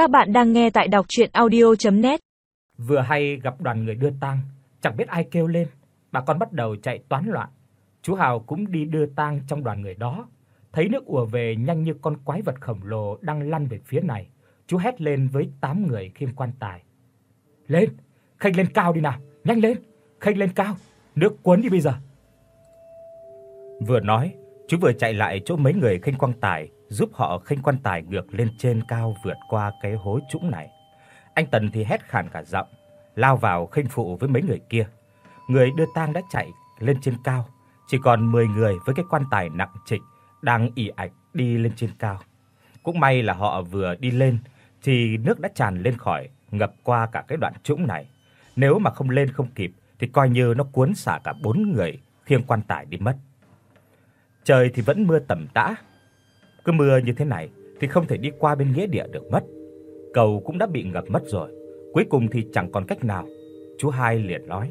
Các bạn đang nghe tại đọc audio net Vừa hay gặp đoàn người đưa tang, chẳng biết ai kêu lên, bà con bắt đầu chạy toán loạn. Chú Hào cũng đi đưa tang trong đoàn người đó, thấy nước ùa về nhanh như con quái vật khổng lồ đang lăn về phía này, chú hét lên với tám người khiêng quan tài. "Lên, khênh lên cao đi nào, nhanh lên, khênh lên cao, nước cuốn đi bây giờ." Vừa nói, chú vừa chạy lại chỗ mấy người khênh quan tài, giúp họ khênh quan tài ngược lên trên cao vượt qua cái hố trũng này. Anh Tần thì hét khàn cả giọng, lao vào khênh phụ với mấy người kia. Người đưa tang đã chạy lên trên cao, chỉ còn 10 người với cái quan tài nặng trịch đang ì ạch đi lên trên cao. Cũng may là họ vừa đi lên thì nước đã tràn lên khỏi, ngập qua cả cái đoạn trũng này. Nếu mà không lên không kịp thì coi như nó cuốn xả cả bốn người khiêng quan tài đi mất. Trời thì vẫn mưa tầm tã. Cứ mưa như thế này thì không thể đi qua bên nghĩa địa được mất. Cầu cũng đã bị ngập mất rồi. Cuối cùng thì chẳng còn cách nào. Chú Hai liền nói: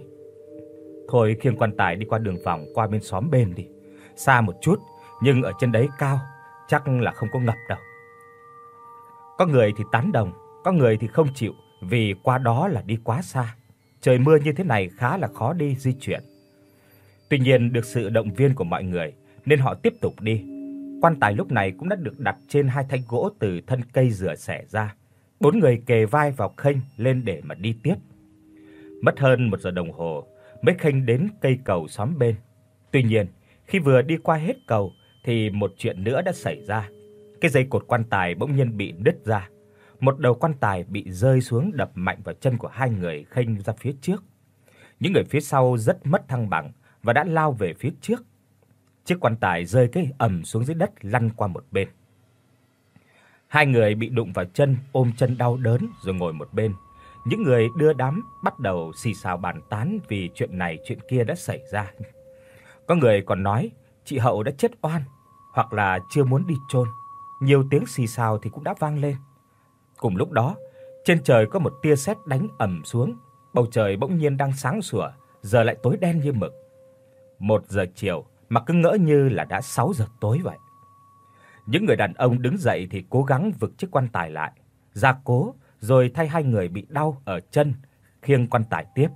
"Thôi khiêng quan tài đi qua đường vòng qua bên xóm bên đi. Xa một chút, nhưng ở trên đấy cao, chắc là không có ngập đâu." Có người thì tán đồng, có người thì không chịu vì qua đó là đi quá xa. Trời mưa như thế này khá là khó đi di chuyển. Tuy nhiên được sự động viên của mọi người nên họ tiếp tục đi. Quan tài lúc này cũng đã được đặt trên hai thanh gỗ từ thân cây rửa xẻ ra. Bốn người kề vai vào khênh lên để mà đi tiếp. Mất hơn một giờ đồng hồ mới khênh đến cây cầu xóm bên. Tuy nhiên, khi vừa đi qua hết cầu thì một chuyện nữa đã xảy ra. Cái dây cột quan tài bỗng nhiên bị đứt ra. Một đầu quan tài bị rơi xuống đập mạnh vào chân của hai người khênh ra phía trước. Những người phía sau rất mất thăng bằng và đã lao về phía trước. Chiếc quan tài rơi cái ầm xuống dưới đất lăn qua một bên. Hai người bị đụng vào chân, ôm chân đau đớn rồi ngồi một bên. Những người đưa đám bắt đầu xì xào bàn tán vì chuyện này chuyện kia đã xảy ra. Có người còn nói chị Hậu đã chết oan hoặc là chưa muốn đi chôn. Nhiều tiếng xì xào thì cũng đã vang lên. Cùng lúc đó, trên trời có một tia sét đánh ầm xuống, bầu trời bỗng nhiên đang sáng sủa, giờ lại tối đen như mực. Một giờ chiều mà cứ ngỡ như là đã 6 giờ tối vậy. Những người đàn ông đứng dậy thì cố gắng vực chiếc quan tài lại, gia cố rồi thay hai người bị đau ở chân khiêng quan tài tiếp.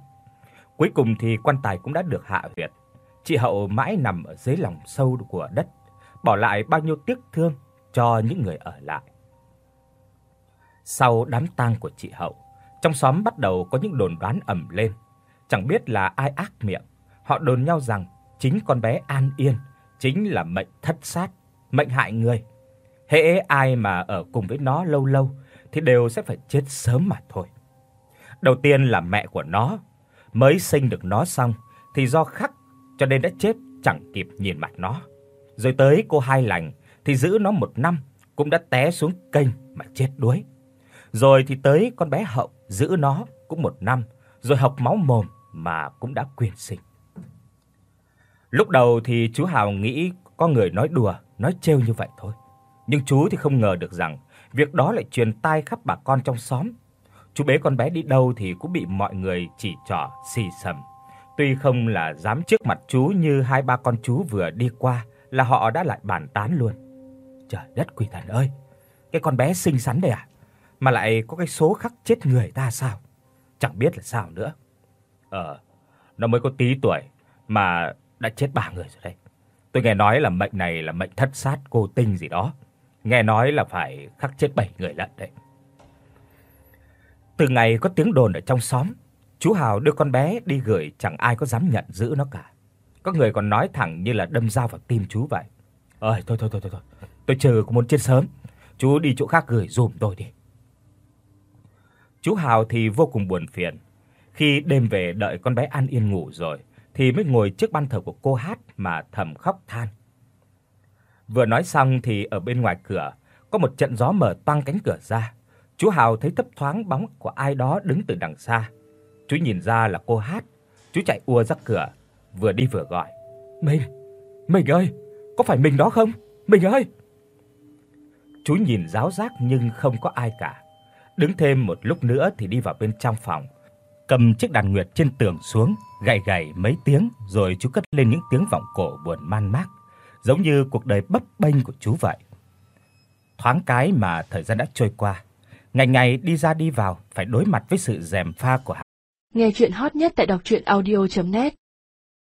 Cuối cùng thì quan tài cũng đã được hạ huyệt. Chị Hậu mãi nằm ở dưới lòng sâu của đất, bỏ lại bao nhiêu tiếc thương cho những người ở lại. Sau đám tang của chị Hậu, trong xóm bắt đầu có những đồn đoán ầm lên, chẳng biết là ai ác miệng, họ đồn nhau rằng chính con bé An Yên chính là mệnh thất sát, mệnh hại người. Hễ ai mà ở cùng với nó lâu lâu thì đều sẽ phải chết sớm mà thôi. Đầu tiên là mẹ của nó, mới sinh được nó xong thì do khắc cho nên đã chết chẳng kịp nhìn mặt nó. Rồi tới cô Hai Lành thì giữ nó một năm cũng đã té xuống kênh mà chết đuối. Rồi thì tới con bé Hậu giữ nó cũng một năm, rồi học máu mồm mà cũng đã quyên sinh. Lúc đầu thì chú Hào nghĩ có người nói đùa, nói trêu như vậy thôi. Nhưng chú thì không ngờ được rằng việc đó lại truyền tai khắp bà con trong xóm. Chú bế con bé đi đâu thì cũng bị mọi người chỉ trỏ xì xầm. Tuy không là dám trước mặt chú như hai ba con chú vừa đi qua là họ đã lại bàn tán luôn. Trời đất quỷ thần ơi, cái con bé xinh xắn đây à? Mà lại có cái số khắc chết người ta sao? Chẳng biết là sao nữa. Ờ, nó mới có tí tuổi mà đã chết ba người rồi đấy. Tôi nghe nói là mệnh này là mệnh thất sát cô tinh gì đó. Nghe nói là phải khắc chết bảy người lận đấy. Từ ngày có tiếng đồn ở trong xóm, chú Hào đưa con bé đi gửi chẳng ai có dám nhận giữ nó cả. Có người còn nói thẳng như là đâm dao vào tim chú vậy. "Ơi, thôi thôi thôi thôi thôi, tôi chờ cũng muốn chết sớm, chú đi chỗ khác gửi giùm tôi đi." Chú Hào thì vô cùng buồn phiền. Khi đêm về đợi con bé ăn yên ngủ rồi, thì mới ngồi trước ban thờ của cô hát mà thầm khóc than. Vừa nói xong thì ở bên ngoài cửa có một trận gió mở toang cánh cửa ra. Chú Hào thấy thấp thoáng bóng của ai đó đứng từ đằng xa. Chú nhìn ra là cô hát, chú chạy ùa ra cửa, vừa đi vừa gọi: "Mình, mình ơi, có phải mình đó không? Mình ơi!" Chú nhìn ráo rác nhưng không có ai cả. Đứng thêm một lúc nữa thì đi vào bên trong phòng, cầm chiếc đàn nguyệt trên tường xuống, gảy gảy mấy tiếng rồi chú cất lên những tiếng vọng cổ buồn man mác, giống như cuộc đời bấp bênh của chú vậy. Thoáng cái mà thời gian đã trôi qua, ngày ngày đi ra đi vào phải đối mặt với sự rèm pha của hắn. Nghe truyện hot nhất tại doctruyenaudio.net